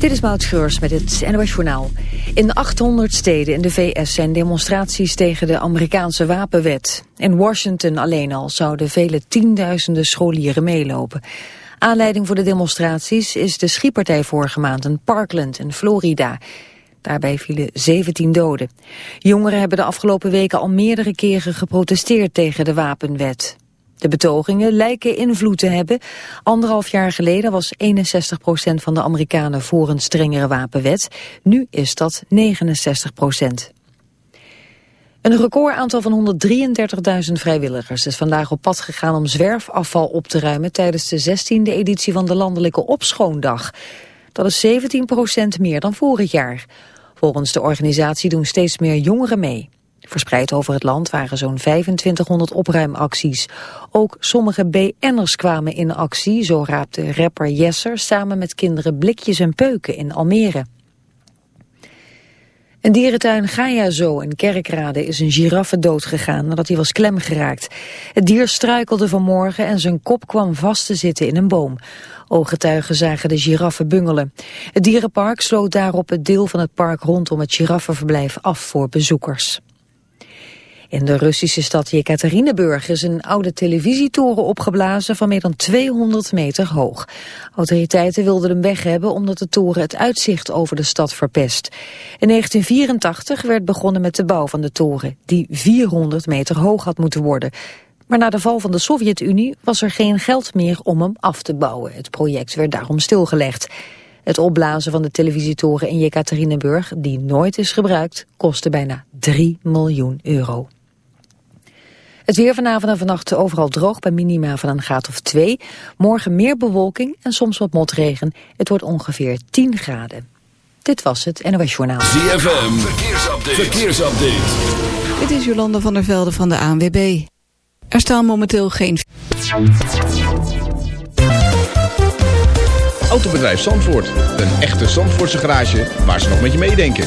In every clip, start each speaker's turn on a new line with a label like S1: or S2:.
S1: Dit is Maud Schreurs met het NOS Journaal. In 800 steden in de VS zijn demonstraties tegen de Amerikaanse wapenwet. In Washington alleen al zouden vele tienduizenden scholieren meelopen. Aanleiding voor de demonstraties is de schietpartij vorige maand in Parkland in Florida. Daarbij vielen 17 doden. Jongeren hebben de afgelopen weken al meerdere keren geprotesteerd tegen de wapenwet. De betogingen lijken invloed te hebben. Anderhalf jaar geleden was 61% van de Amerikanen voor een strengere wapenwet. Nu is dat 69% Een recordaantal van 133.000 vrijwilligers is vandaag op pad gegaan om zwerfafval op te ruimen tijdens de 16e editie van de Landelijke Opschoondag. Dat is 17% meer dan vorig jaar. Volgens de organisatie doen steeds meer jongeren mee. Verspreid over het land waren zo'n 2500 opruimacties. Ook sommige BN'ers kwamen in actie, zo raapte rapper Jesser samen met kinderen blikjes en peuken in Almere. Een dierentuin Gaia Zoo in Kerkrade is een giraffe doodgegaan nadat hij was klemgeraakt. Het dier struikelde vanmorgen en zijn kop kwam vast te zitten in een boom. Ooggetuigen zagen de giraffe bungelen. Het dierenpark sloot daarop het deel van het park rondom het giraffenverblijf af voor bezoekers. In de Russische stad Jekaterinburg is een oude televisietoren opgeblazen van meer dan 200 meter hoog. Autoriteiten wilden hem weg hebben omdat de toren het uitzicht over de stad verpest. In 1984 werd begonnen met de bouw van de toren, die 400 meter hoog had moeten worden. Maar na de val van de Sovjet-Unie was er geen geld meer om hem af te bouwen. Het project werd daarom stilgelegd. Het opblazen van de televisietoren in Jekaterinburg, die nooit is gebruikt, kostte bijna 3 miljoen euro. Het weer vanavond en vannacht overal droog bij minima van een graad of 2. Morgen meer bewolking en soms wat motregen. Het wordt ongeveer 10 graden. Dit was het NOS Journaal.
S2: ZFM, verkeersupdate. verkeersupdate.
S3: Dit is Jolande van der Velde van de ANWB. Er staan momenteel geen...
S4: Autobedrijf Zandvoort. Een echte Zandvoortse garage waar ze nog met je meedenken.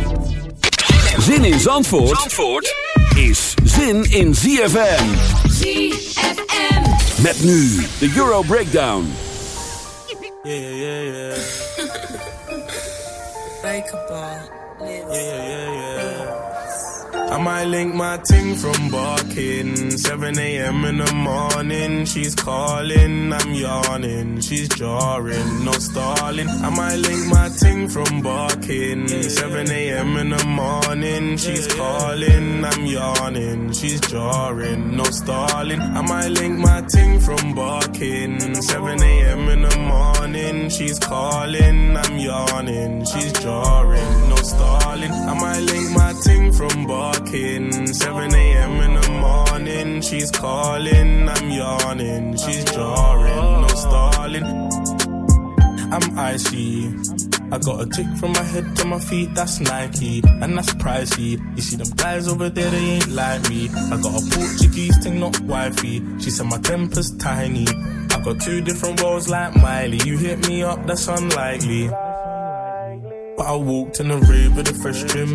S2: Zin in Zandvoort, Zandvoort is zin in ZFM.
S5: ZFM.
S2: Met nu de Euro Breakdown.
S6: Yeah, yeah, yeah. Yeah, yeah, yeah. I might link my ting from barking. 7 a.m. in the morning. She's calling, I'm yawning. She's jarring, no stalling. I might link my ting from barking. 7 a.m. in the morning. She's calling, She's jarring, no stalling. I might link my ting from barking. 7 a.m. in the morning. She's calling, I'm yawning. She's jarring, no stalling. I might link my ting from barking. 7 a.m. in the morning. She's calling, I'm yawning. She's jarring, no stalling. I'm icy. I got a tick from my head to my feet, that's Nike, and that's pricey. You see them guys over there, they ain't like me. I got a Portuguese thing, not wifey. She said my temper's tiny. I got two different worlds like Miley. You hit me up, that's unlikely. But I walked in the rave with a fresh trim,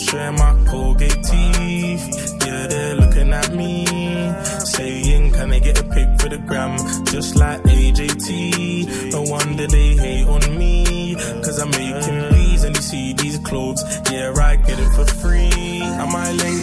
S6: sharing my Colgate teeth. Yeah, they're looking at me, saying, Can I get a pic for the gram? Just like AJT. No wonder they hate on me, cause I'm making bees and you see these clothes. Yeah, I get it for free. I might link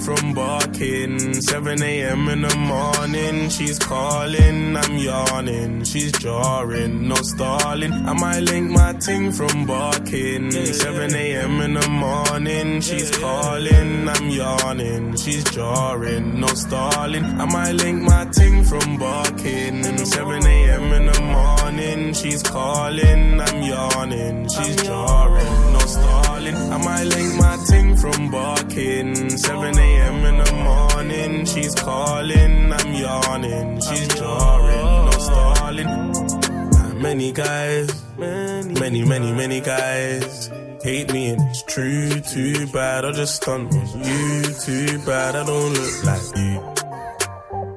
S6: from Barking. barking. 7 a.m. in the morning, she's calling, I'm yawning. She's jarring, no stalling. I might link my ting from barking. 7 a.m. in the morning, she's calling, I'm yawning. She's jarring, no stalling. I might link my ting from barking. 7 a.m. in the morning, she's calling, I'm yawning. She's jarring, no stalling. I might link my ting from barking. 7 a.m. in the morning, she's calling, I'm yawning. She's jarring, no stalling. Many guys, many, many, many guys hate me and it's true. Too bad I just stunt you. Too bad I don't look like you.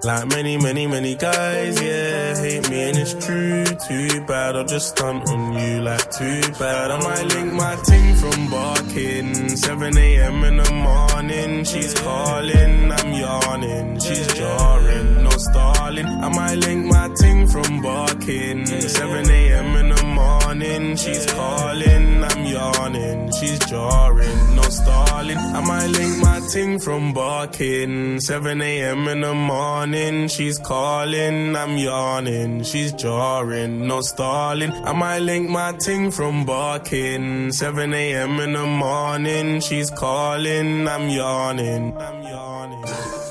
S6: Like many, many, many guys, yeah, hate me and it's true. Too bad I'll just stunt on you. Like too bad I might link my ting from barking. 7 a.m. in the morning, she's calling, I'm yawning. She's jarring, no stalling. I might link my ting from barking. 7 a.m. in the morning, she's calling, I'm yawning. She's jarring, no stalling. I might link my ting from barking. 7 a.m. in the morning, she's calling, I'm yawning. She's jarring, no stalling. I might link my ting from barking. 7 a.m. in the morning, she's calling, I'm yawning. I'm yawning.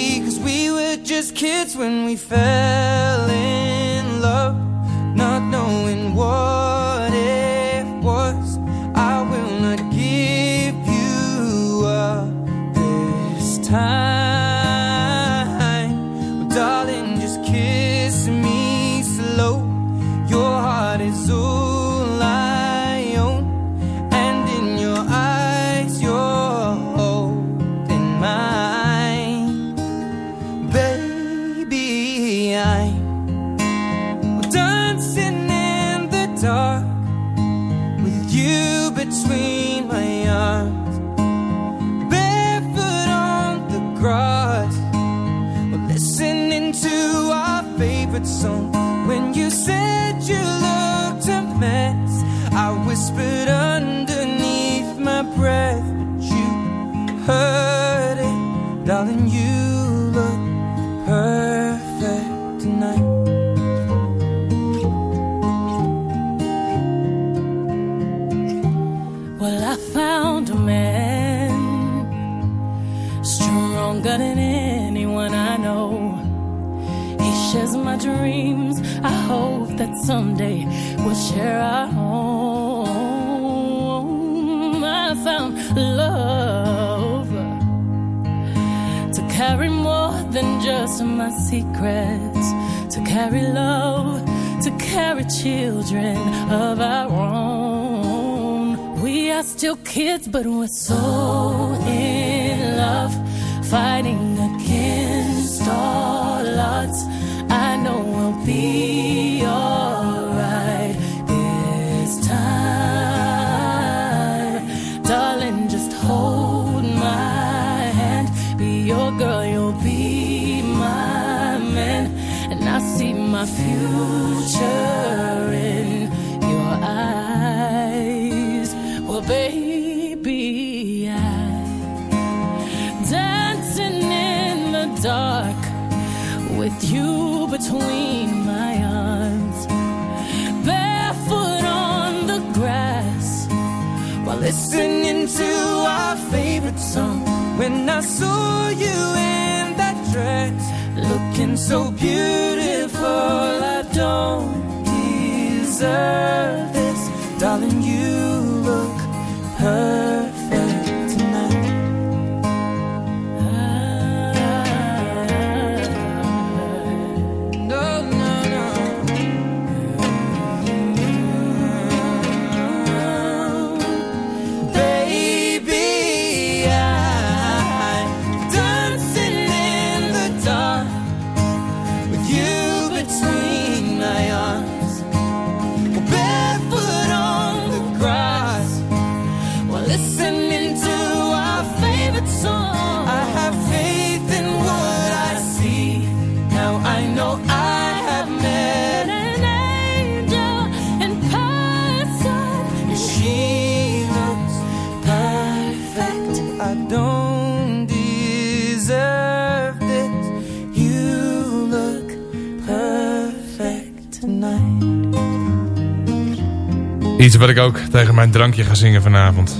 S7: Just kids when we fell in love, not knowing what dark with you between my arms, barefoot on the grass
S8: while listening to our favorite song. When I saw you in that dress, looking so beautiful, I don't deserve this, darling. You
S9: Iets wat ik ook tegen mijn drankje ga zingen vanavond.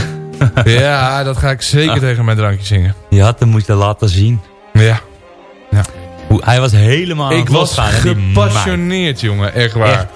S9: ja, dat ga ik zeker
S10: Ah.
S9: tegen mijn drankje zingen.
S10: Je had hem moeten laten zien.
S9: Ja.
S10: Hoe, hij was helemaal
S9: Ik was gepassioneerd, jongen. Echt waar.
S10: Echt.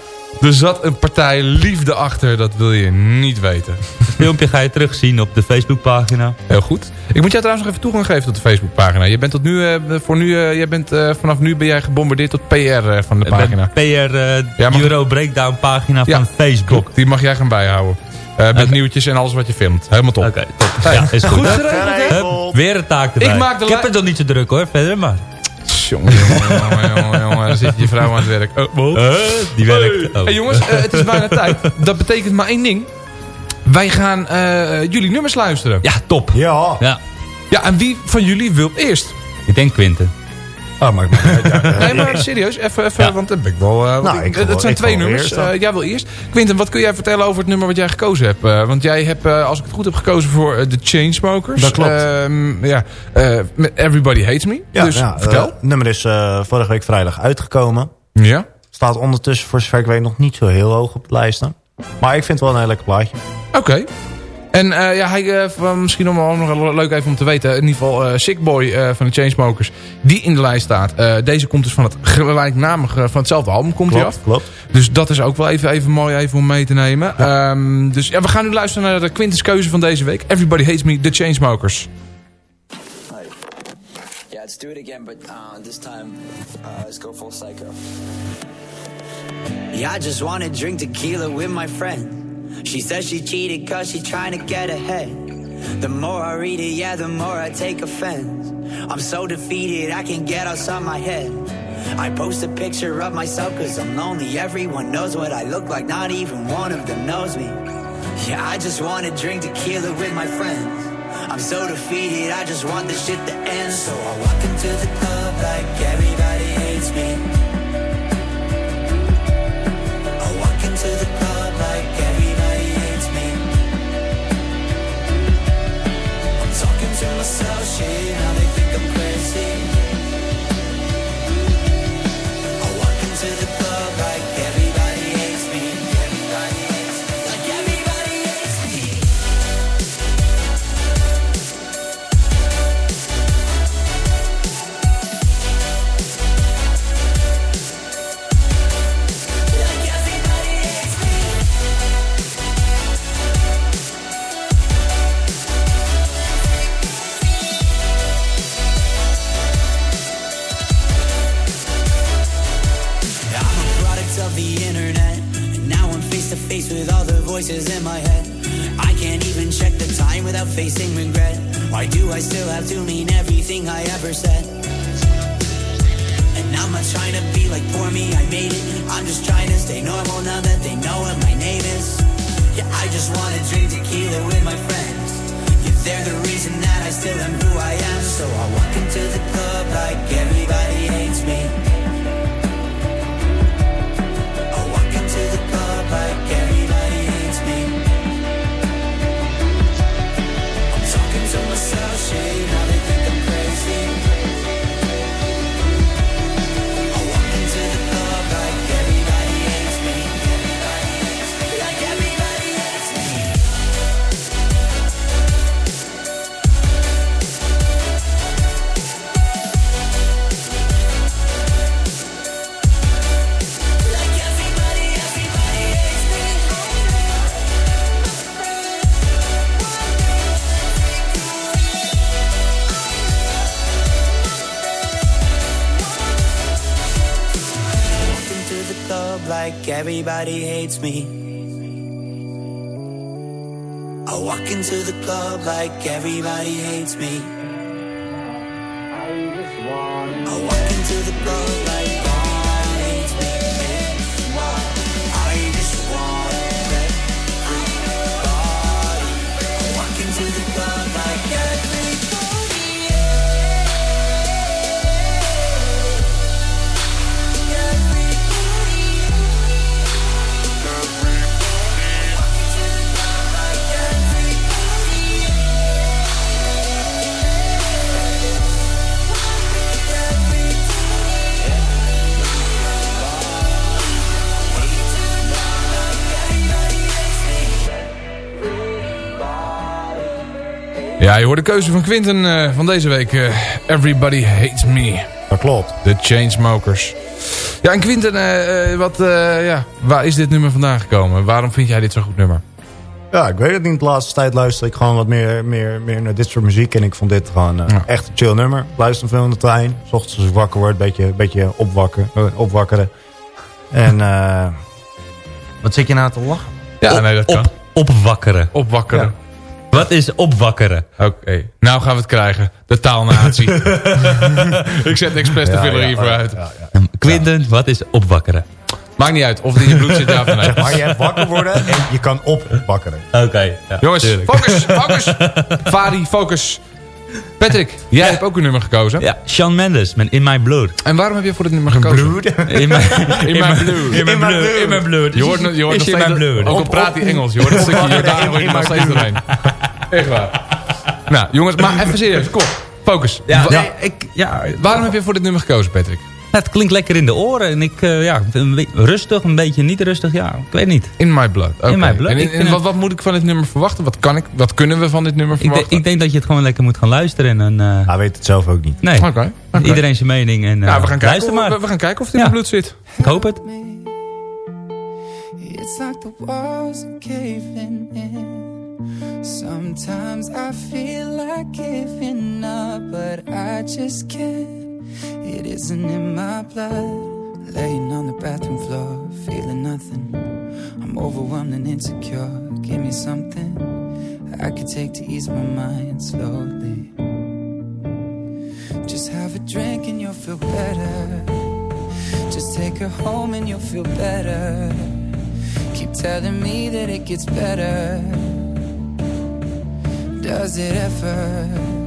S9: Er zat een partij liefde achter, dat wil je niet weten.
S10: Het filmpje ga je terugzien op de Facebookpagina.
S9: Heel goed. Ik moet jou trouwens nog even toegang geven tot de Facebookpagina. Je bent tot nu, eh, voor nu, eh, jij bent, eh, vanaf nu ben jij gebombardeerd tot PR eh, van de pagina.
S10: De PR eh,
S9: Ja, mag-
S10: Euro Breakdown pagina
S9: Ja,
S10: van Facebook.
S9: Die mag jij gaan bijhouden. Eh met nieuwtjes en alles wat je filmt. Helemaal top.
S10: Oké, top. Ja, is goed.
S9: Goed geregeld, hè?
S10: Hup, weer een taak erbij.
S9: Ik maak de
S10: ik heb het nog niet zo druk hoor, verder maar.
S9: Jongen, jongen, jongen, jongen. Dan zit je vrouw aan het werk. Oh.
S10: Eh, die werkt. Oh.
S9: Hey jongens, het is bijna tijd. Dat betekent maar één ding. Wij gaan eh, jullie nummers luisteren.
S10: Ja, top.
S11: Ja.
S10: Ja,
S9: Ja, en wie van jullie wil eerst?
S10: ik denk Quinten.
S11: Oh, niet uit. Ja,
S9: Nee, maar serieus, even, even
S10: Ja.
S9: want dan ben ik wel... eh, want
S11: Nou,
S9: ik- het zijn
S11: ik
S9: twee nummers. Eh, jij wil eerst. Quinten, wat kun jij vertellen over het nummer wat jij gekozen hebt? Eh, want jij hebt, eh, als ik het goed heb, gekozen voor The Chainsmokers.
S11: Dat klopt.
S9: Ehm, ja, eh, met Everybody Hates Me.
S11: Ja,
S9: dus
S11: ja,
S9: vertel.
S11: het nummer is eh, vorige week vrijdag uitgekomen.
S9: ja.
S11: Staat ondertussen voor zover ik weet nog niet zo heel hoog op de lijsten. Maar ik vind het wel een heel lekker plaatje.
S9: Oké. En eh, ja, hij, eh, van- misschien nog wel nog leuk even om te weten. In ieder geval eh Sick Boy eh, van de Chainsmokers. Die in de lijst staat. Eh, deze komt dus van het gelijknamige, van hetzelfde album komt hij
S11: Klopt,
S9: af.
S11: klopt.
S9: Dus dat is ook wel even, even mooi even om mee te nemen. Ehm, dus ja, we gaan nu luisteren naar de Quintus keuze van deze week. Everybody Hates Me, The Chainsmokers.
S12: Yeah, let's do it again, but uh, this time, uh, let's go full psycho. Yeah, I just wanna drink tequila with my friend. She says she cheated cause she trying to get ahead. The more I read it, yeah, the more I take offense. I'm so defeated, I can't get outside my head. I post a picture of myself cause I'm lonely. Everyone knows what I look like, not even one of them knows me. Yeah, I just wanna drink tequila with my friends. I'm so defeated, I just want this shit to end. So I walk into the club like everybody hates me. To myself, shit, now they think I'm crazy. Everybody hates me. I walk into the club like everybody hates me. I walk into the club
S9: Ja, je hoort de keuze van Quinten eh, van deze week. eh, Everybody Hates Me.
S11: Dat klopt.
S9: De Chainsmokers. Ja, en Quinten, eh, wat, eh, ja, waar is dit nummer vandaan gekomen? Waarom vind jij dit zo'n goed nummer?
S11: Ja, ik weet het niet. De laatste tijd luister ik gewoon wat meer, meer, meer naar dit soort muziek. En ik vond dit gewoon eh,
S9: Ja.
S11: echt een chill nummer. Ik luister veel in de trein. S ochtends als ik wakker word, een beetje, beetje opwakken, eh, opwakkeren. En eh, wat zit je nou te lachen?
S9: Ja, nee, dat kan.
S10: Op, opwakkeren.
S9: Opwakkeren.
S10: Wat is opwakkeren?
S9: Oké, nou gaan we het krijgen. De taalnatie. ik zet expres de filler
S11: ja,
S9: hiervoor
S11: ja,
S9: uit.
S11: ja, ja.
S10: Quinten, wat is opwakkeren?
S9: Maakt niet uit of het in je bloed zit of nee.
S11: Maar je hebt wakker worden en je kan opwakkeren.
S10: Oké. ja,
S9: Jongens,
S10: tuurlijk.
S9: focus, focus. Fadi, focus. Patrick, jij hebt ook een nummer gekozen.
S10: Ja, Shawn Mendes met In My Blood.
S9: En waarom heb je voor dit nummer gekozen?
S10: In my,
S9: In my blood.
S10: In my blood. In my blood.
S9: Je hoort, je hoort nog
S10: in
S9: steeds...
S10: my blood.
S9: Ook al praat hij Engels. Je hoort het stukje Jordaan hoor je nog steeds doorheen. Echt waar. Nou, jongens, maar even serieus. Kom, focus.
S10: Ja, ik, ja,
S9: Waarom heb je voor dit nummer gekozen, Patrick?
S10: Het klinkt lekker in de oren. En ik, eh, ja, een rustig, een beetje niet rustig. Ja, ik weet niet.
S9: In My Blood. Oké.
S10: In My Blood.
S9: En,
S10: Ik
S9: wat, wat moet ik van dit nummer verwachten? Wat, kan ik, wat kunnen we van dit nummer
S10: Ik, de-
S9: verwachten?
S10: ik denk dat je het gewoon lekker moet gaan luisteren. En, eh,
S11: Hij weet het zelf ook niet.
S10: nee,
S9: Oké. oké.
S10: iedereen zijn mening. En, eh,
S9: Ja, we gaan, kijken
S10: luister
S9: of,
S10: maar.
S9: we, we gaan kijken of het in
S10: Ja.
S9: mijn bloed zit.
S10: Ik hoop het.
S7: It's like the walls are caving in. Sometimes I feel like giving up, but I just can't. It isn't in my blood. Laying on the bathroom floor, feeling nothing. I'm overwhelmed and insecure. Give me something I could take to ease my mind slowly. Just have a drink and you'll feel better. Just take her home and you'll feel better. Keep telling me that it gets better. Does it ever?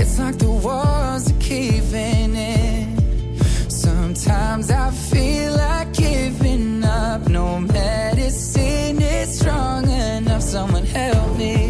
S7: It's like the walls are caving in. Sometimes I feel like giving up. No medicine is strong enough. Someone help me.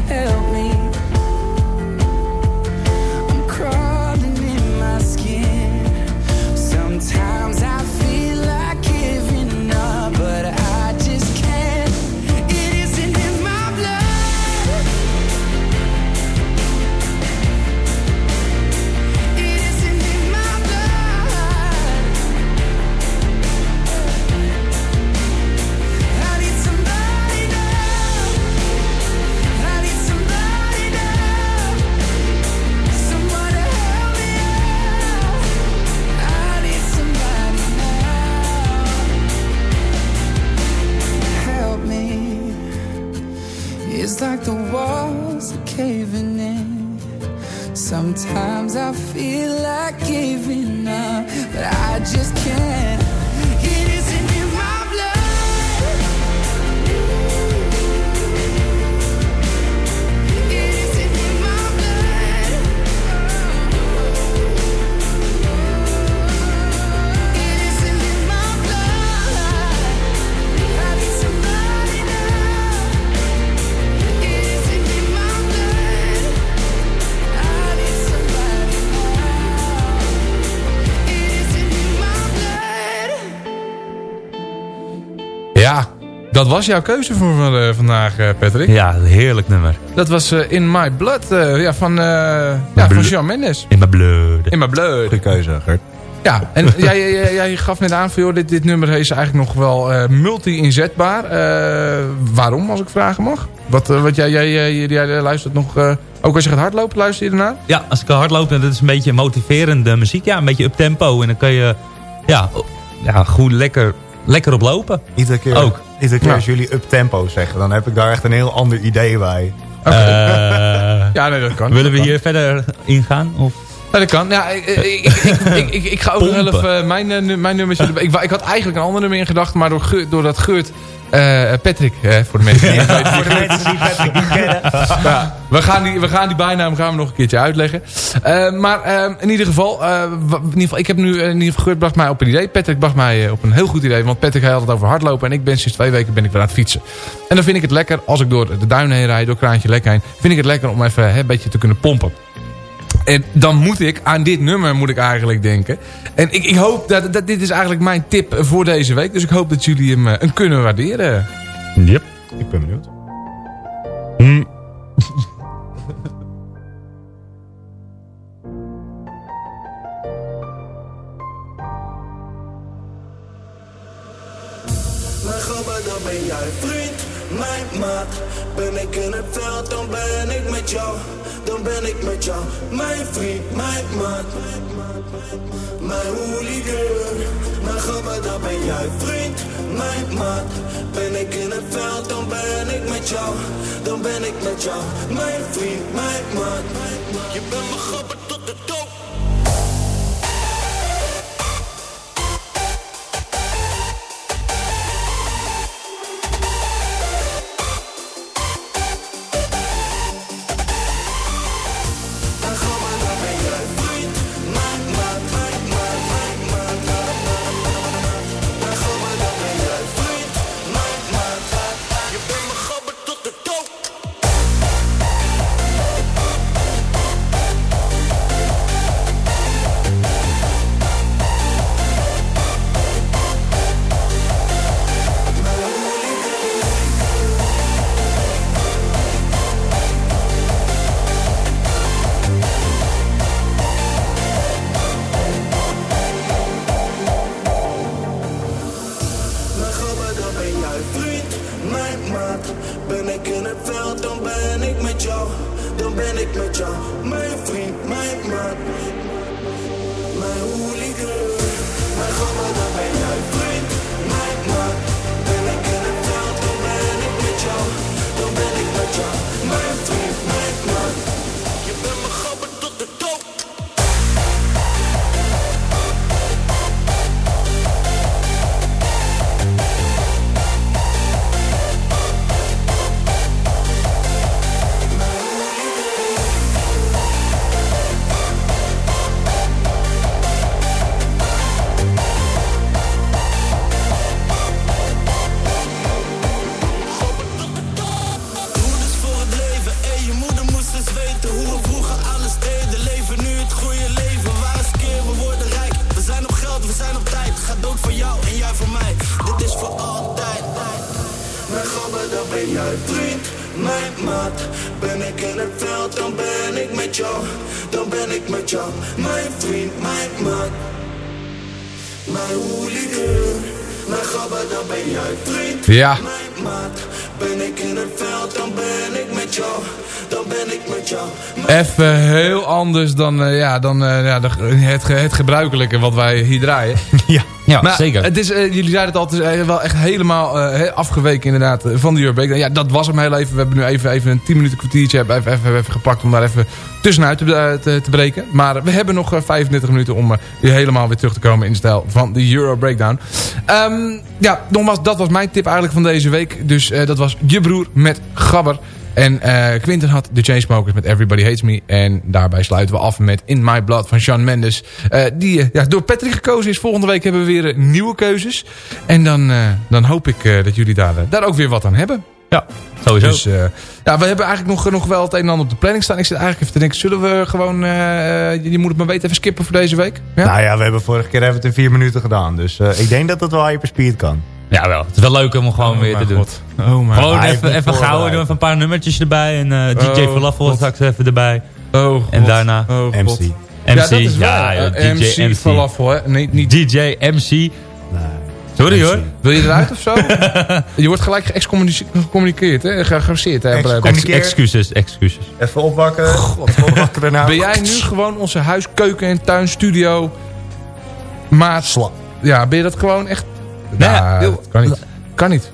S9: dat was jouw keuze voor eh, vandaag, eh, Patrick.
S10: Ja, een heerlijk nummer.
S9: Dat was eh, In My Blood eh, ja, van, eh ja, van. Shawn Mendes.
S10: In my blood.
S9: In My Blood.
S11: Goede keuze, Gert.
S9: Ja, en jij, jij, jij gaf net aan van, joh, dit, dit nummer is eigenlijk nog wel eh, multi-inzetbaar. Eh, waarom, als ik vragen mag? Wat, wat jij, jij, jij, jij luistert nog... eh, ook als je gaat hardlopen, luister je ernaar?
S10: Ja, als ik ga hardlopen, dat is een beetje motiverende muziek. Ja, een beetje up tempo. En dan kan je ja, ja, goed lekker, lekker op lopen.
S11: Iedere keer,
S10: Ook.
S11: Iedere keer
S10: Ja.
S11: als jullie up tempo zeggen, dan heb ik daar echt een heel ander idee bij.
S10: Eh,
S9: Ja, nee, dat kan.
S10: willen we hier verder ingaan? Of?
S9: Ja, dat kan. Ja, ik, ik, ik, ik, ik, ik, ik ga ook nog even eh, mijn, eh, mijn Ik, ik had eigenlijk een ander nummer in gedachten, maar door, Ge- doordat Geurt... eh, Patrick, voor de mensen die.
S11: Voor de mensen die Patrick niet kennen.
S9: Ja, we, gaan die, we gaan die bijnaam gaan we nog een keertje uitleggen. Eh, maar eh, in ieder geval, eh, in ieder geval, ik heb nu in ieder geval Geurt bracht mij op een idee. Patrick bracht mij op een heel goed idee. Want Patrick hij had het over hardlopen. En ik ben sinds twee weken ben ik weer aan het fietsen. En dan vind ik het lekker, als ik door de duinen heen rijd, door Kraantje Lek heen. Vind ik het lekker om even hè, een beetje te kunnen pompen. En dan moet ik aan dit nummer moet ik eigenlijk denken. En ik, ik hoop dat, dat dit is eigenlijk mijn tip voor deze week. Dus ik hoop dat jullie hem, eh, kunnen waarderen.
S10: Yep.
S11: Ik ben benieuwd.
S13: Mijn Ben ik in het veld, dan ben ik met jou. Dan ben ik met jou, mijn vriend, mijn maat. Mijn hooligan, mijn gabber, dan ben jij vriend, mijn maat. Ben ik in het veld, dan ben ik met jou. Dan ben ik met jou, mijn vriend, mijn maat. Je bent mijn gabber tot de dood. Jou.
S9: Even heel anders dan, eh, ja, dan eh, ja, het, het gebruikelijke wat wij hier draaien.
S11: Ja,
S10: ja
S9: Maar
S10: zeker.
S9: Het is, eh, jullie zeiden het al, het is eh, wel echt helemaal eh, afgeweken inderdaad van de Euro Breakdown. Ja, dat was hem heel even. We hebben nu even, even een 10 minuten kwartiertje hebben even, even, even gepakt om daar even tussenuit te, te, te breken. Maar we hebben nog eh, 35 minuten om helemaal weer terug te komen in de stijl van de Euro Breakdown. Ehm, ja, nogmaals, dat was mijn tip eigenlijk van deze week. Dus dat was je broer met Gabber. En eh Quinten had de Chainsmokers met Everybody Hates Me. En daarbij sluiten we af met In My Blood van Shawn Mendes. eh, die eh, ja, door Patrick gekozen is. Volgende week hebben we weer nieuwe keuzes. En dan, dan hoop ik dat jullie daar, daar ook weer wat aan hebben.
S10: Ja, sowieso.
S9: Dus ja, we hebben eigenlijk nog, nog wel het een en ander op de planning staan. Ik zit eigenlijk even te denken, zullen we gewoon, je, je moet het maar weten, even skippen voor deze week? Ja?
S11: Nou ja, we hebben vorige keer even het in vier minuten gedaan. Dus ik denk dat het wel hyperspeed kan.
S10: Ja, wel. Het is wel leuk om hem gewoon
S9: Oh
S10: weer te doen.
S9: God. Oh mijn
S10: Gewoon
S11: heeft
S10: even, even gauw, doen even een paar nummertjes erbij. En eh, DJ
S9: Oh,
S10: Falafel
S9: God.
S10: straks even erbij.
S9: Oh,
S10: En
S9: God.
S10: daarna
S9: Oh, God.
S11: MC.
S10: MC,
S9: ja, dat is
S10: ja,
S9: Eh,
S10: DJ,
S9: MC,
S10: MC.
S9: falafel, hè? Nee, niet
S10: DJ, MC. Sorry hoor.
S9: Wil je eruit of zo? je wordt gelijk geëxcommunice- gecommuniceerd, hè? Gearresteerd, hè?
S10: Ex- excuses, excuses.
S11: Even opwakken. opwakkeren nou.
S9: Ben jij nu gewoon onze huis, keuken en tuin, studio, maat?
S11: Sla.
S9: Ja, ben je dat gewoon echt...
S10: Nee,
S9: Nou, kan niet. Kan niet.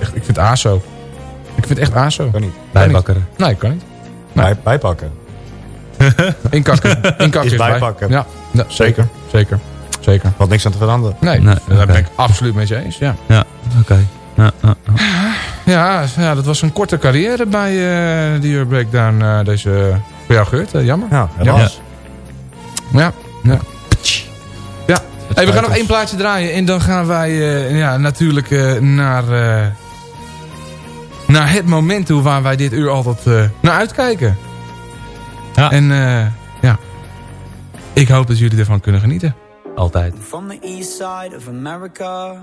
S9: Echt, ik vind ASO. Ik vind echt ASO.
S11: Kan niet.
S10: Bijbakkeren.
S9: Nee, kan niet.
S11: Bij, bijpakken.
S9: Inkakken. Inkakken
S11: Is
S9: is bij.
S11: bijpakken.
S9: Ja, ja, zeker. Zeker. Zeker.
S11: Valt niks aan te veranderen.
S9: Nee,
S10: Nee,
S9: daar ben ik absoluut mee eens. Ja.
S10: Ja, oké. Ja, ja, ja.
S9: Ja, ja, dat was een korte carrière bij eh de Euro Breakdown. eh, deze, voor jou Geurt, eh, jammer.
S11: Ja,
S9: Ja.
S11: helaas.
S9: Ja, ja. ja. Hey, we gaan nog één plaatje draaien en dan gaan wij eh, ja, natuurlijk eh, naar, eh, naar het moment toe waar wij dit uur altijd eh, naar uitkijken.
S10: Ja.
S9: En eh, ja, ik hoop dat jullie ervan kunnen genieten.
S10: Altijd.
S12: From the east side of America,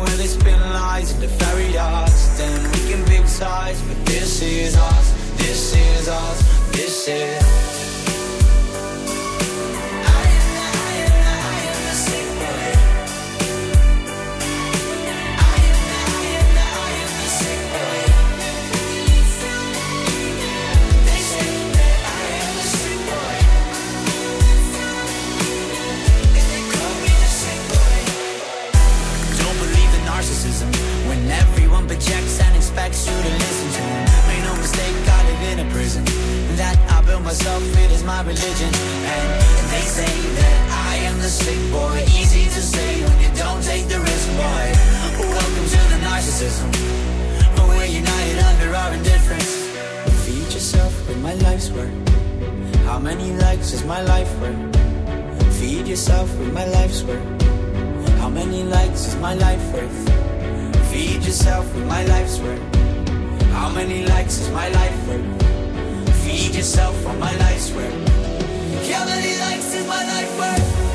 S12: Where they spin lies into fairy dust. And we can pick sides, but this is us. This is us. This is. Everyone projects and expects you to listen to them. Make no mistake, I live in a prison that I built myself. It is my religion, and they say that I am the sick boy. Easy to say when you don't take the risk, boy. Welcome to the narcissism. We're united under our indifference. Feed yourself with my life's work. How many likes is my life worth? Feed yourself with my life's work. How many likes is my life worth? Feed yourself with my life's work. How many likes is my life worth? Feed yourself on my life's work. How many likes is my life worth?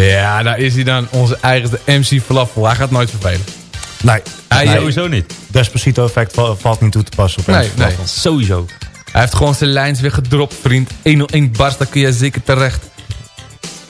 S9: Ja, daar is hij dan. Onze eigenste MC Falafel. Hij gaat nooit vervelen.
S11: Nee.
S9: Hij
S11: nee.
S9: sowieso niet.
S11: Despacito effect val- valt niet toe te passen op
S9: Nee,
S11: MC
S9: nee.
S11: Falafel.
S10: Sowieso.
S9: Hij heeft gewoon zijn lijns weer gedropt, vriend. 101 bars, daar kun je zeker terecht.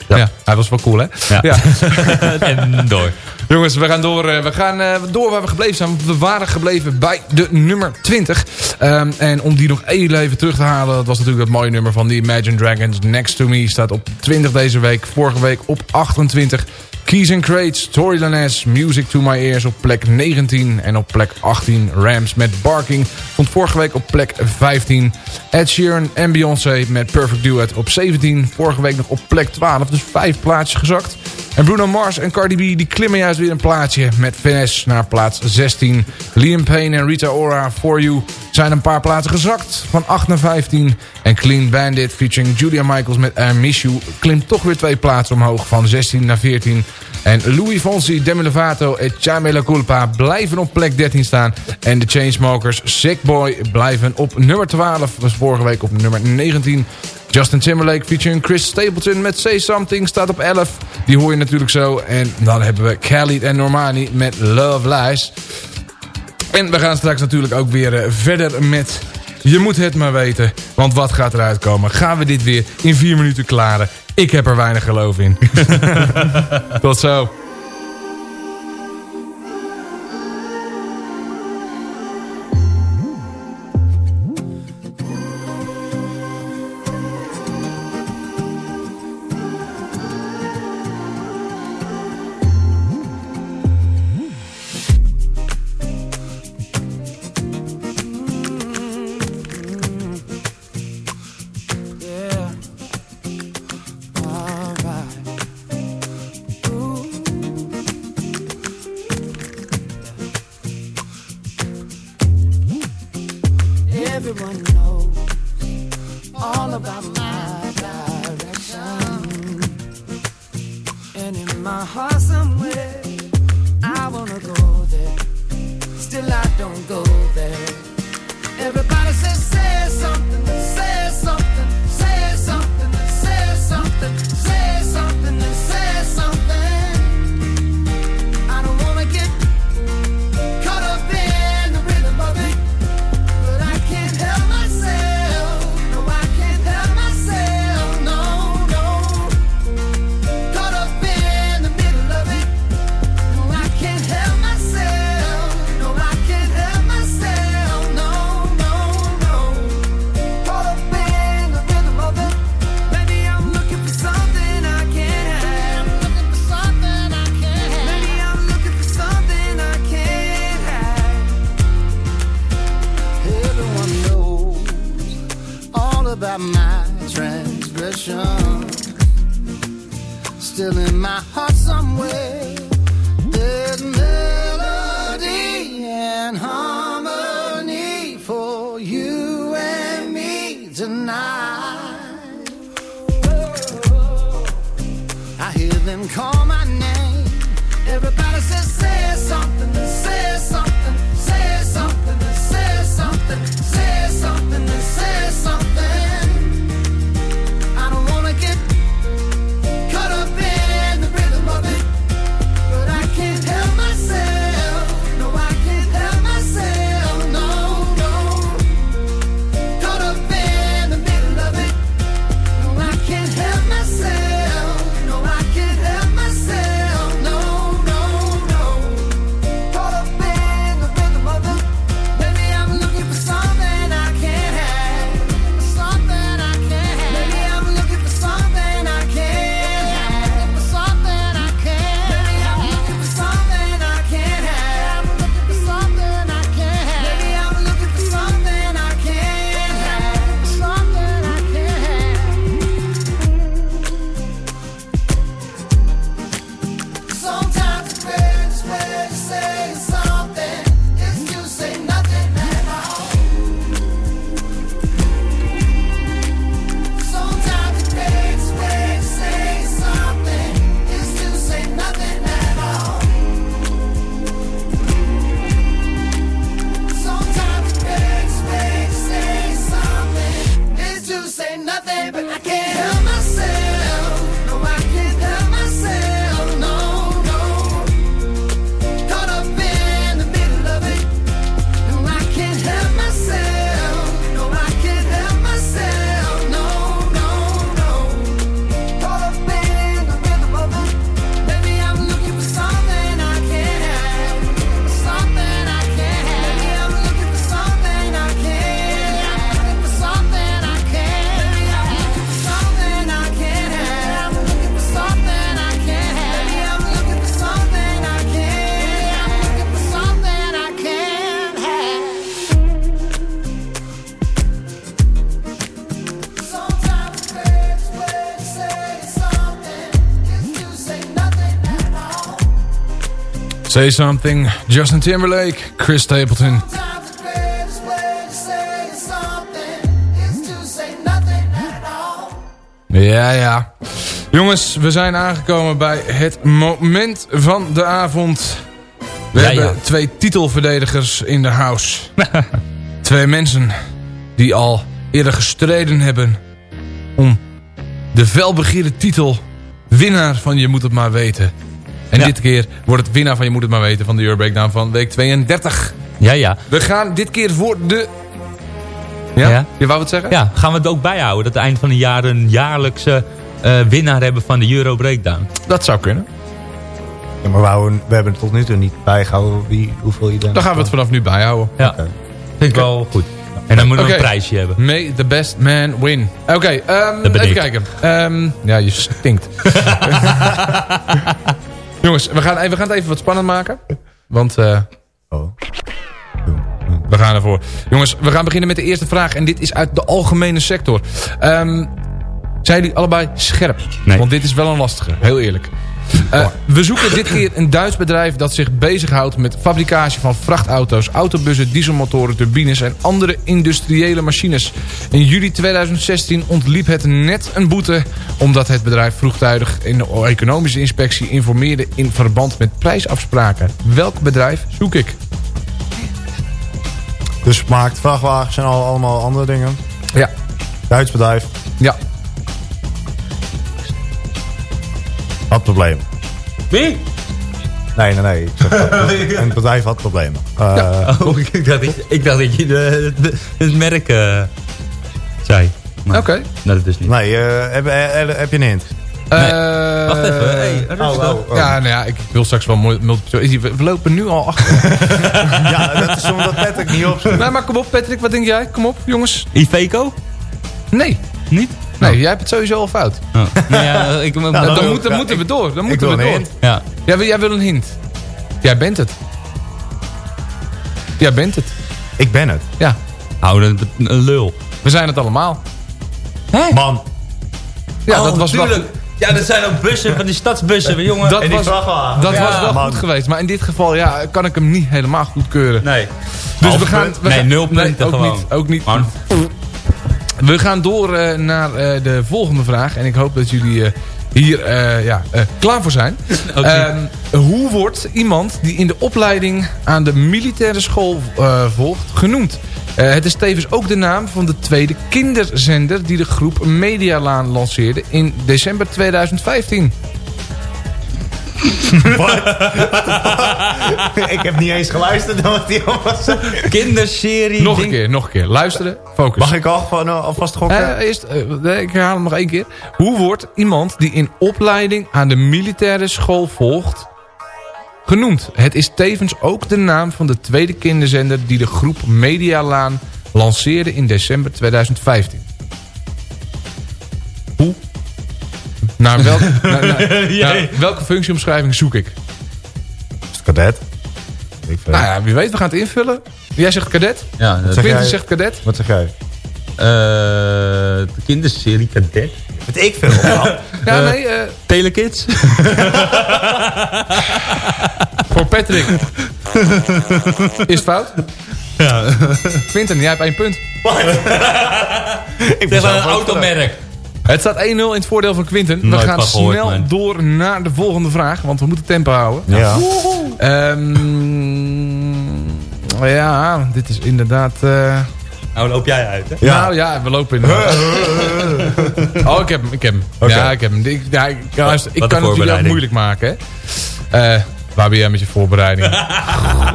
S9: Ja, hij was wel cool, hè?
S10: Ja. en door.
S9: Jongens, we gaan door. eh, We gaan eh, door waar we gebleven zijn. We waren gebleven bij de nummer 20. Ehm, en om die nog even terug te halen... dat was natuurlijk dat mooie nummer van The Imagine Dragons. Next to Me staat op 20 deze week. Vorige week op 28.
S14: Keys and Crates, Tory Lanez, Music to My Ears op plek 19. En op plek 18 Rams met Barking vond vorige week op plek 15. Ed Sheeran en Beyoncé met Perfect Duet op 17. Vorige week nog op plek 12, dus vijf plaatsjes gezakt. En Bruno Mars en Cardi B die klimmen juist weer een plaatsje met Finesse naar plaats 16. Liam Payne en Rita Ora For You zijn een paar plaatsen gezakt van 8 naar 15. En Clean Bandit featuring Julia Michaels met I klimt toch weer twee plaatsen omhoog van 16 naar 14. En Louis Fonsi, Demi Lovato en Chame La Culpa blijven op plek 13 staan. En de Chainsmokers, Sick Boy, blijven op nummer 12. Was vorige week op nummer 19. Justin Timberlake featuring Chris Stapleton met Say Something staat op 11. Die hoor je natuurlijk zo. En dan hebben we Khalid en Normani met Love Lies. En we gaan straks natuurlijk ook weer eh, verder met... Je moet het maar weten, want wat gaat eruit komen? Gaan we dit weer in vier minuten klaren? Ik heb er weinig geloof in. Tot zo.
S15: Say Something,
S9: Justin Timberlake, Chris Stapleton. Ja, ja. Jongens, we zijn aangekomen bij het moment van de avond. We
S10: Ja,
S9: hebben
S10: ja.
S9: twee titelverdedigers in de house. twee mensen die al eerder gestreden hebben om de felbegeerde titel winnaar van Je Moet Het Maar Weten. En
S10: Ja.
S9: dit keer wordt het winnaar van Je Moet Het Maar Weten van de Euro Breakdown van week 32.
S10: Ja, ja.
S9: We gaan dit keer voor de... Ja?
S10: Ja.
S9: Je wou wat zeggen?
S10: Ja, gaan we het ook bijhouden. Dat het eind van het jaar een jaarlijkse eh, winnaar hebben van de Euro Breakdown.
S9: Dat zou kunnen.
S11: Ja, maar we, houden- we hebben het tot nu toe niet bijgehouden wie, hoeveel je.
S9: Dan gaan we het vanaf nu bijhouden.
S10: Ja, vind ik wel goed. En dan moeten we een prijsje hebben.
S9: May the best man win. Oké, ehm,
S10: Dat ben
S9: even
S10: ik.
S9: kijken. Ehm, ja, je stinkt. Jongens, we gaan, we gaan het even wat spannend maken. Want eh,
S11: Oh.
S9: we gaan ervoor. Jongens, we gaan beginnen met de eerste vraag. En dit is uit de algemene sector. Ehm, zijn jullie allebei scherp?
S10: Nee.
S9: Want dit is wel een lastige, heel eerlijk. Eh, we zoeken dit keer een Duits bedrijf dat zich bezighoudt met fabricage van vrachtauto's, autobussen, dieselmotoren, turbines en andere industriële machines. In juli 2016 ontliep het net een boete omdat het bedrijf vroegtijdig in de economische inspectie informeerde in verband met prijsafspraken. Welk bedrijf zoek ik?
S11: Dus maakt vrachtwagens en al, allemaal andere dingen.
S9: Ja.
S11: Duits bedrijf.
S9: Ja.
S11: Had problemen.
S10: Wie?
S11: Nee, nee, nee. Ik zeg Een bedrijf had problemen.
S10: Oh, ik, dacht, dat- ik dacht dat je de, de- het merk eh, zei. Maar
S9: Oké.
S10: Dat is dus niet.
S11: Nee, eh, heb, eh, heb je een hint?
S9: Eh,
S10: Wacht even. Hey, rustig.
S11: oh, oh, oh.
S9: Ja, nou ja, ik wil straks wel mul- multiple we lopen nu al achter.
S11: Ja, dat is omdat Patrick niet op
S9: nee, maar kom op Patrick, wat denk jij? Kom op, jongens.
S10: Iveco?
S9: Nee.
S10: Niet?
S9: Nee, jij hebt het sowieso al fout.
S10: Oh. Nou ja, ik,
S9: Dan,
S11: dan
S9: dan
S11: wil-
S9: moeten, we door. Dan
S11: ik
S9: moeten
S11: wil
S9: we
S11: een
S9: door.
S11: hint.
S10: ja.
S9: Jij, wil- jij wil een hint. Jij bent het. Jij bent het.
S11: Ik ben het.
S9: Ja.
S10: Hou een, een lul.
S9: We zijn het allemaal.
S11: Man.
S9: Ja,
S10: Oh,
S9: dat was wel.
S10: Ja, dat zijn ook bussen van die stadsbussen, jongen.
S9: dat was,
S11: vrachtwagen.
S9: dat
S10: Ja,
S9: was wel
S11: man.
S9: goed geweest. Maar in dit geval ja, kan ik hem niet helemaal goedkeuren.
S10: Nee.
S9: Dus
S11: Half
S9: we gaan... We
S10: Nee, nul punten
S9: ook
S10: gewoon.
S9: Niet, ook niet.
S10: Maar-
S9: We gaan door eh, naar eh, de volgende vraag. En ik hoop dat jullie eh, hier ja, klaar voor zijn. Ehm, hoe wordt iemand die in de opleiding aan de militaire school volgt genoemd? Het is tevens ook de naam van de tweede kinderzender die de groep Medialaan lanceerde in december 2015.
S11: ik heb niet eens geluisterd naar wat die al was.
S10: Kinderserie.
S9: Nog een keer, nog een keer. Luisteren, focus.
S11: Mag ik al gewoon uh, alvast gokken?
S9: Eh, eerst, eh, ik herhaal hem nog één keer. Hoe wordt iemand die in opleiding aan de militaire school volgt genoemd? Het is tevens ook de naam van de tweede kinderzender die de groep Medialaan lanceerde in december 2015. Hoe? Naar welke, naar, naar- naar welke functieomschrijving zoek ik?
S11: Is het kadet? Ik
S9: Nou ja, wie weet, we gaan het invullen. Jij zegt kadet,
S10: Ja, dat,
S11: Zeg
S9: Quinten
S11: jij-
S9: zegt kadet.
S11: Wat zeg jij?
S10: eh, de kinderserie Cadet.
S11: Wat ik veel.
S9: Ja, nee, eh,
S10: Telekids.
S9: voor Patrick. Is het fout?
S10: Ja.
S9: Quinten, jij hebt één punt.
S11: ik
S10: Dat is een automerk.
S9: Het staat 1-0 in het voordeel van Quinten. We
S10: Nooit
S9: gaan
S10: gehoord,
S9: snel
S10: man.
S9: door naar de volgende vraag, want we moeten tempo houden.
S11: Ja.
S9: Ehm, ja, dit is inderdaad... eh,
S10: Nou, loop jij uit, hè?
S11: Ja.
S9: Nou ja, we lopen inderdaad. oh, ik heb hem, ik heb hem. Ja, ik heb hem. Ik, ja, ik, luister, ik
S10: Wat
S9: kan het jullie ook moeilijk maken, hè. Eh, waar ben jij met je voorbereiding?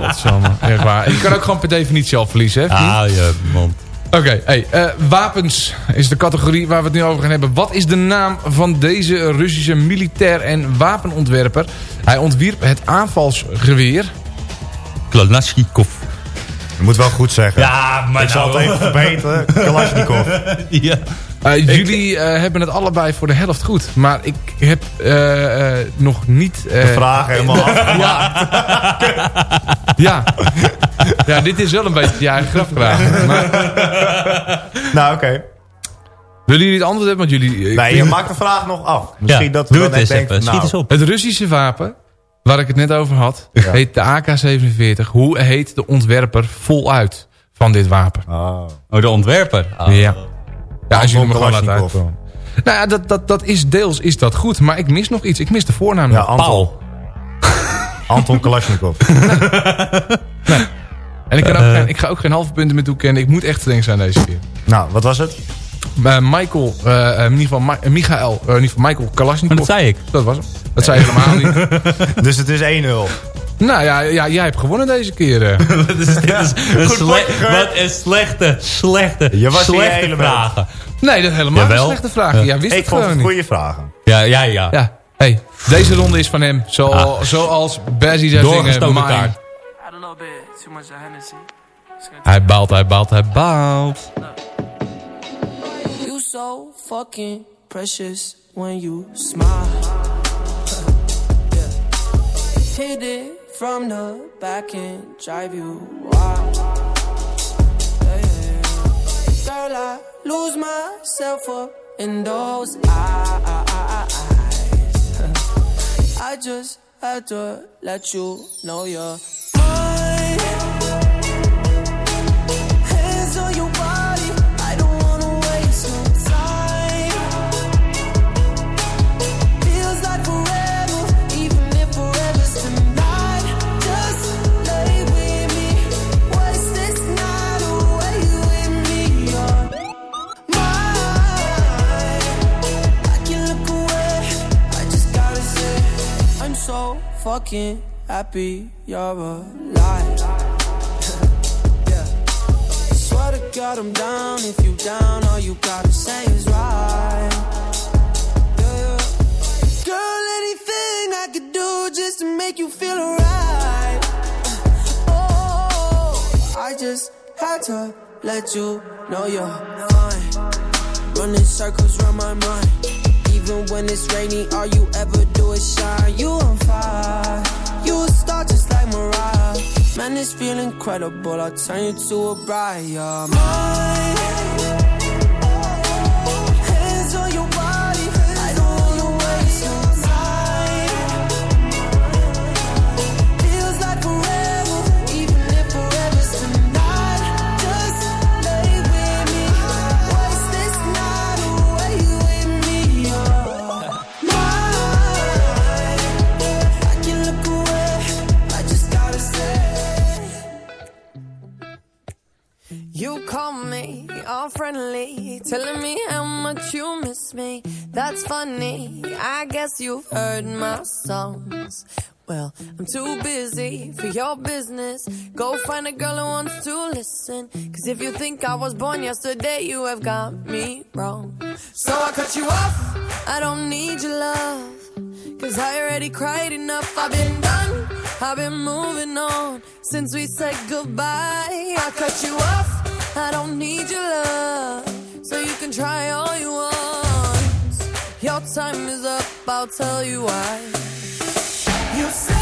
S9: Godsamme. Echt waar. Je kan ook gewoon per definitie al verliezen, hè? vriend?
S10: Ah, je mond.
S9: Oké, hey, eh, wapens is de categorie waar we het nu over gaan hebben. Wat is de naam van deze Russische militair en wapenontwerper? Hij ontwierp het aanvalsgeweer.
S10: Klanashnikov.
S11: Je moet wel goed zeggen.
S10: Ja, maar
S11: ik zal het
S10: nou.
S11: even verbeteren. Kalashnikov.
S10: ja.
S9: Eh, jullie eh, hebben het allebei voor de helft goed. Maar ik heb eh, eh, nog niet... eh,
S11: De vraag helemaal af.
S9: Ja. ja. Ja, dit is wel een beetje je eigen graf vragen. Maar
S11: Nou, oké.
S9: willen jullie het antwoord hebben? Want jullie...
S11: Nee, je maakt de vraag nog af. Misschien
S10: Ja,
S11: dat we
S10: doe
S11: dan
S10: het eens
S11: denken,
S10: even. Schiet
S11: nou,
S10: eens op.
S9: Het Russische wapen waar ik het net over had, heet de AK-47. Hoe heet de ontwerper voluit van dit wapen?
S11: Oh,
S10: de ontwerper?
S9: Ja. Ja, als je hem gewoon. Nou ja, dat, dat, dat is deels is dat goed. Maar ik mis nog iets. Ik mis de voornaam
S11: Ja,
S9: nog.
S11: Anton.
S9: Paul.
S11: Anton Kalashnikov.
S9: En ik, kan ook geen, ik ga ook geen halve punten meer toekennen. Ik moet echt streng zijn deze keer.
S11: nou, wat was het?
S9: Eh, Michael, eh, eh, in ieder geval Ma- eh, Michael, eh, in ieder geval Michael Kalashnikov.
S10: Maar dat zei ik.
S9: Dat was hem. Dat zei je helemaal niet.
S11: Dus het is 1-0.
S9: Nou ja, ja, jij hebt gewonnen deze keer. eh.
S10: Wat is dit? is een sle- wat een slechte, slechte,
S11: Je was
S10: slechte vragen.
S9: Nee, dat is helemaal
S10: Jawel.
S9: een slechte vraag. Ja, wist
S11: Ik
S9: het
S11: vond
S9: gewoon
S11: het
S9: niet.
S11: goede vragen.
S10: Ja, ja, ja.
S9: Ja, hey, deze ronde is van hem. Zo,
S10: Ah.
S9: Zoals Bazzy zou zingen.
S10: Kaart.
S16: I don't know, bit too much of Hennessy. It's gonna
S9: Hij baalt, hij baalt, hij baalt.
S17: You so fucking precious when you smile. yeah. Hit it from the back and drive you wild. Yeah, yeah. Girl, I lose myself up in those eyes. I just had to let you know you're fucking happy you're alive. yeah. Swear to God I'm down. If you down, all you gotta say is right. Yeah. Girl, anything I could do just to make you feel alright. Uh, oh, I just had to let you know you're fine. Running circles around my mind. Even when it's rainy, all you ever do is shine. You on fire. You a star just like Mariah. Man, this feel incredible. I'll turn you to a bride. Mine. Friendly, telling me how much you miss me. That's funny. I guess you've heard my songs. Well, I'm too busy for your business. Go find a girl who wants to listen. Cause if you think I was born yesterday, you have got me wrong. So I cut you off. I don't need your love. Cause I already cried enough. I've been done. I've been moving on since we said goodbye. I cut you off. I don't need your love. So you can try all you want. Your time is up. I'll tell you why. You say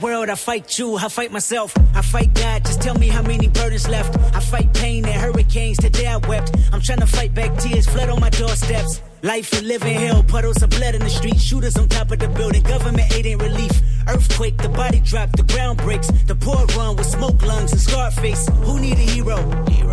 S12: World, I fight you, I fight myself, I fight God. Just tell me how many burdens left. I fight pain and hurricanes. Today I wept. I'm trying to fight back tears, flood on my doorsteps. Life and living hell, puddles of blood in the street, shooters on top of the building. Government aid ain't relief. Earthquake, the body drop, the ground breaks. The poor run with smoke lungs and scar face. Who need a hero? Hero.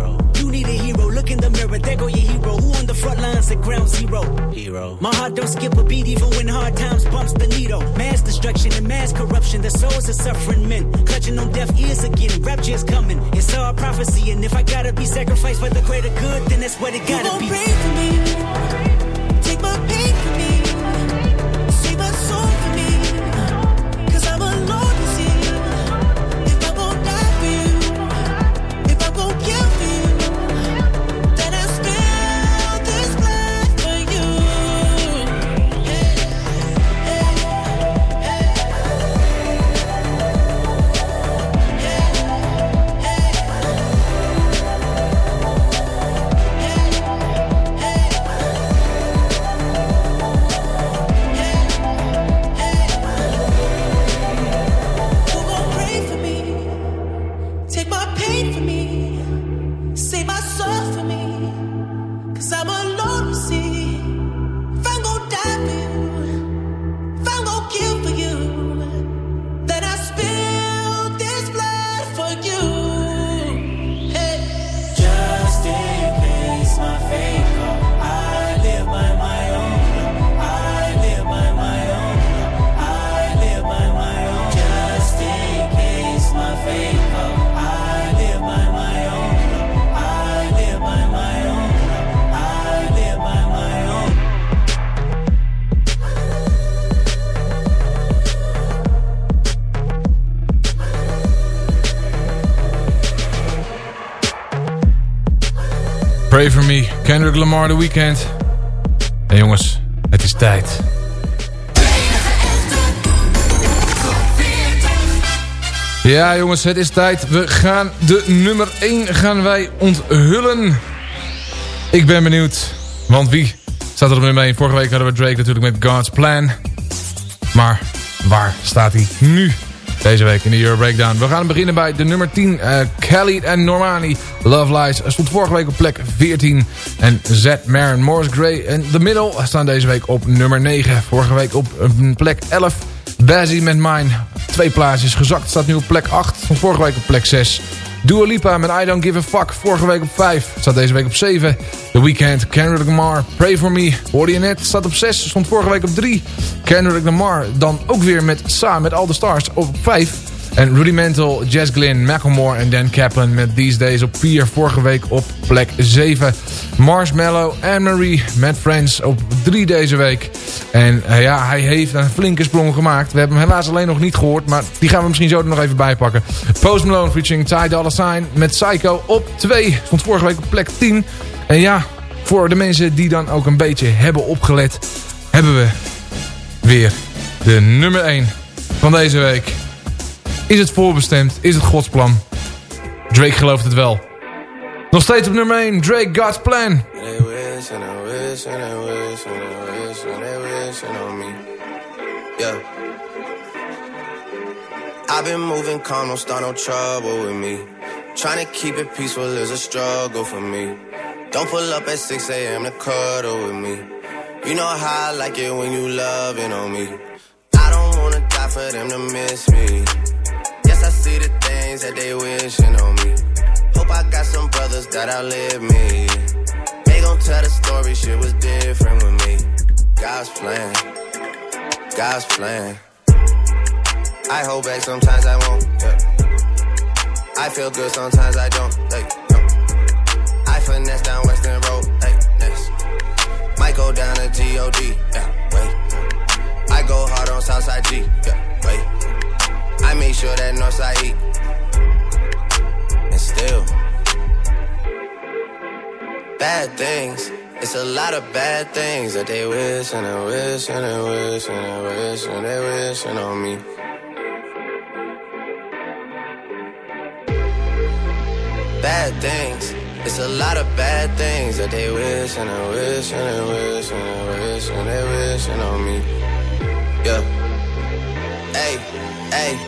S12: You need a hero. Look in the mirror, there go your hero. Who on the front lines at ground zero? Hero. My heart don't skip a beat even when hard times bumps the needle. Mass destruction and mass corruption. The souls of suffering men. Clutching on deaf ears again. Rapture is coming. It's all prophecy. And if I gotta be sacrificed for the greater good, then that's what it gotta
S18: gon'
S12: be.
S18: pray for me? Pray for me,
S9: Kendrick Lamar, The Weeknd. En jongens, het is tijd. Ja jongens, het is tijd. We gaan de nummer 1 gaan wij onthullen. Ik ben benieuwd, want wie staat er op nummer 1? Vorige week hadden we Drake natuurlijk met God's Plan. Maar waar staat hij nu? Deze week in de Euro Breakdown. We gaan beginnen bij de nummer 10. eh Kelly en Normani. Love Lies stond vorige week op plek 14. En Z Marin, Morris Gray en The Middle staan deze week op nummer 9. Vorige week op eh, plek 11. Bazzy met Mine. Twee plaatsjes gezakt. Staat nu op plek 8. Stond vorige week op plek 6. Dua Lipa met I Don't Give a Fuck. Vorige week op 5. Staat deze week op 7. The Weeknd, Kendrick Lamar, Pray For Me. Hoorde je net. Staat op 6. Stond vorige week op 3. Kendrick Lamar dan ook weer met Sa met All The Stars op 5. En Rudimental, Jess Glynn, Macklemore en Dan Kaplan met These Days op 4. Vorige week op plek 7. Marshmallow, Anne-Marie met Friends op 3 deze week. En eh, ja, hij heeft een flinke sprong gemaakt. We hebben hem helaas alleen nog niet gehoord. Maar die gaan we misschien zo er nog even bij pakken. Post Malone featuring Ty Dolla Sign met Psycho op 2. Stond vorige week op plek 10. En ja, voor de mensen die dan ook een beetje hebben opgelet... hebben we weer de nummer 1 van deze week. Is het voorbestemd? Is het Gods plan? Drake gelooft het wel. Nog steeds op nummer 1, Drake God's Plan.
S19: I've been moving calm, don't start no trouble with me. Trying to keep it peaceful is a struggle for me. Don't pull up at 6 a.m. to cuddle with me. You know how I like it when you loving on me. I don't wanna die for them to miss me. The things that they wishing on me. Hope I got some brothers that outlive me. They gon' tell the story, shit was different with me. God's plan, God's plan. I hold back, sometimes I won't. Yeah. I feel good, sometimes I don't. Like, no. I finesse down Western Road. Like, next. Might go down to G-O-D. Yeah, wait. I go hard on Southside G. Yeah, wait. I make sure that Northside E. And still. Bad things. It's a lot of bad things that they wish and they wish and they wish and they wish and they wishing on me. Bad things. It's a lot of bad things that they wish and they wish and they wish and they wish and they wishing on me. Yeah. Hey, hey.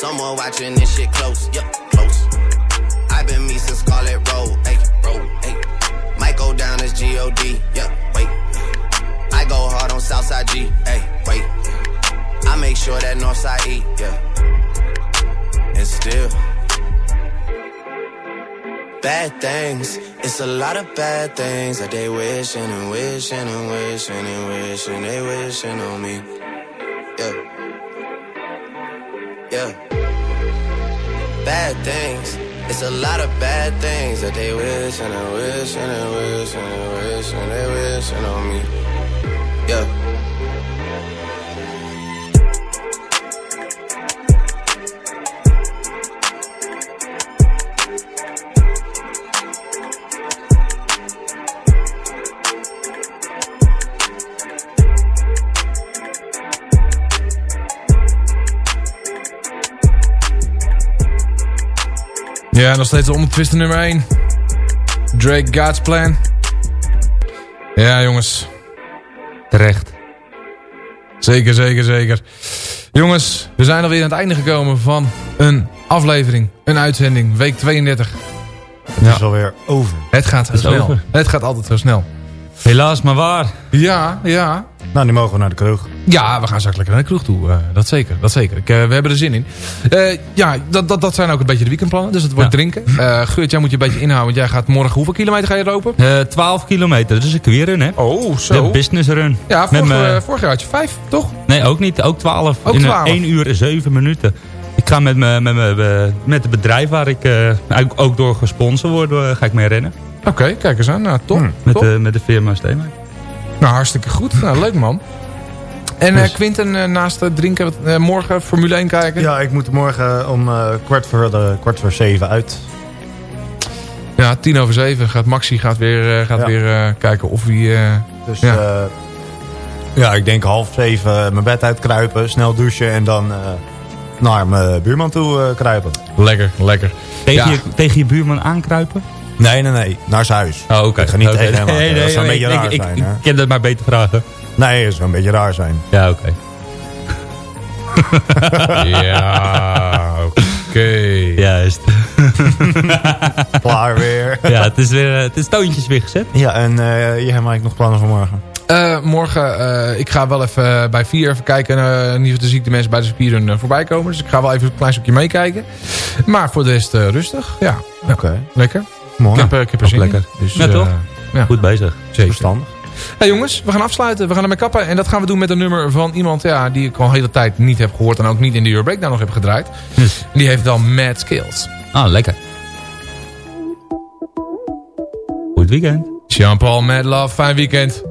S19: Someone watching this shit close. Yup, close. I've been me since Scarlet Road. Hey, road. Hey. Might go down as G-O-D. Yup, wait. I go hard on Southside G. Hey, wait. I make sure that Northside E. Yeah. And still. Bad things. It's a lot of bad things that they wishing and wishing and wishing and wishing they wishing on me. Yeah. Yeah. Bad things. It's a lot of bad things that they wish and they wish and they wish and they wish and they wishing on me.
S9: Ja, nog steeds de onbetwiste nummer 1. Drake God's Plan. Ja, jongens.
S10: Terecht.
S9: Zeker, zeker, zeker. Jongens, we zijn alweer aan het einde gekomen van een aflevering, een uitzending, week 32.
S11: Het is alweer over.
S9: Het gaat zo snel.
S10: over.
S9: Het gaat altijd zo snel.
S10: Helaas maar waar.
S9: Ja, ja.
S11: Nou, nu mogen we naar de kroeg.
S9: Ja, we gaan straks lekker naar de kroeg toe. eh, dat zeker, dat zeker. Ik, eh, we hebben er zin in. Eh, ja, dat, dat, dat zijn ook een beetje de weekendplannen. Dus het wordt
S10: Ja.
S9: drinken. Geurt, jij moet je een beetje inhouden. Want jij gaat morgen hoeveel kilometer ga je lopen?
S10: Eh 12 kilometer, dus een queerrun hè.
S9: Oh, zo.
S10: De business run.
S9: Ja,
S10: Met
S9: vorig,
S10: me-
S9: vorig jaar had je vijf, toch?
S10: Nee, ook niet. Ook 12.
S9: Ook
S10: in
S9: 12.
S10: 1 uur en 7 minuten. Ik ga met, me, met, me, met het bedrijf waar ik ook- door gesponsord word, ga ik mee rennen.
S9: Oké, kijk eens aan. Nou, top.
S10: Met,
S9: top.
S10: de, met de firma Steenwijk.
S9: Nou, hartstikke goed. Nou, leuk man. En eh
S10: Dus-
S9: Quinten, eh, naast het drinken, eh, morgen Formule 1 kijken?
S11: Ja, ik moet morgen om eh, kwart, voor, de, kwart voor zeven uit.
S9: Ja, tien over zeven gaat Maxi gaat weer, eh, gaat
S11: Ja.
S9: weer eh, kijken of hij... eh,
S11: Dus
S9: Ja.
S11: eh, Ja, ik denk half zeven mijn bed uitkruipen, snel douchen en dan eh, naar mijn buurman toe eh, kruipen.
S9: Lekker, lekker.
S10: Tegen, je, tegen je buurman aankruipen?
S11: Nee, nee, nee. Naar zijn huis.
S10: Oh, oké.
S11: Ik ga niet tegen hem aan.
S10: Nee, nee,
S11: dat zou een beetje
S10: ik-
S11: raar
S10: ik-
S11: zijn.
S10: ik
S11: hè?
S10: kan dat maar beter vragen.
S11: Nee, dat zou een beetje raar zijn.
S10: Ja, oké.
S9: ja, oké.
S10: Juist.
S11: Klaar weer.
S10: ja, het is weer, eh, het is toontjes weer gezet.
S11: Ja, en eh jij maakt nog plannen voor morgen?
S9: Eh, morgen, eh, ik ga wel even bij vier even kijken. eh niet of de ziekte mensen bij de spieren voorbij komen. Dus ik ga wel even een klein stukje meekijken. Maar voor de rest eh, rustig. Ja.
S11: Oké.
S9: lekker.
S11: Mooi.
S9: Ik heb, ik heb er zin in.
S10: lekker.
S9: Dus,
S10: Ja, toch?
S9: ja,
S10: Goed bezig.
S9: zeker.
S11: Verstandig.
S9: Hey jongens, we gaan afsluiten. We gaan ermee kappen. En dat gaan we doen met een nummer van iemand ja, die ik al een hele tijd niet heb gehoord. En ook niet in de Euro Breakdown nog heb gedraaid.
S10: Dus.
S9: Die heeft dan Mad Skills.
S10: Ah, lekker. Goed weekend.
S9: Jean-Paul, Mad Love, fijn weekend.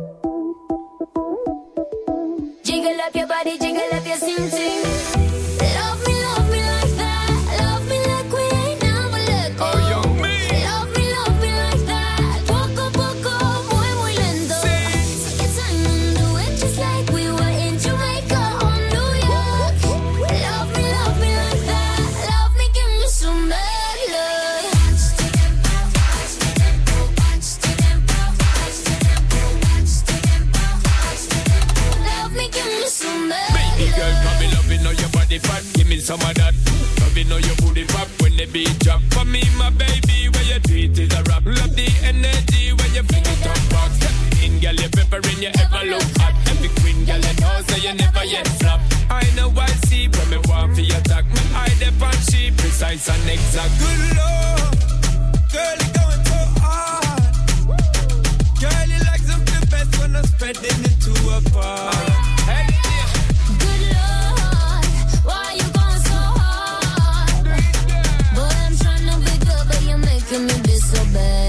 S5: Some
S6: of that. Loving all your booty pop when the beat drop. For me, my baby, where you treat is a rap. Love the energy when you bring it up back. In girl, you peppering, you ever look hot. Every queen girl, you know, so you never yet flop. I know I see when me want for your attack. Me eye dep on she precise and exact. Good lord, girl, you going so hard. Girl, you like something best when I'm spreading it to a bar.
S5: Making me be